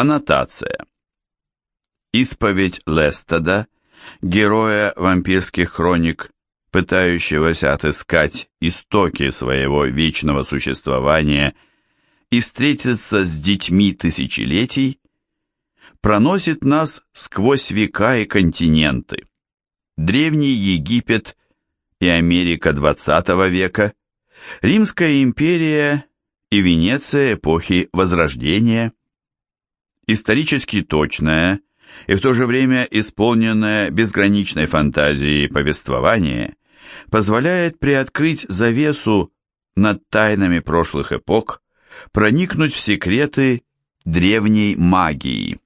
Аннотация. Исповедь Лестеда, героя вампирских хроник, пытающегося отыскать истоки своего вечного существования и встретиться с детьми тысячелетий, проносит нас сквозь века и континенты. Древний Египет и Америка XX века, Римская империя и Венеция эпохи Возрождения. Исторически точное и в то же время исполненное безграничной фантазией повествование позволяет приоткрыть завесу над тайнами прошлых эпох, проникнуть в секреты древней магии.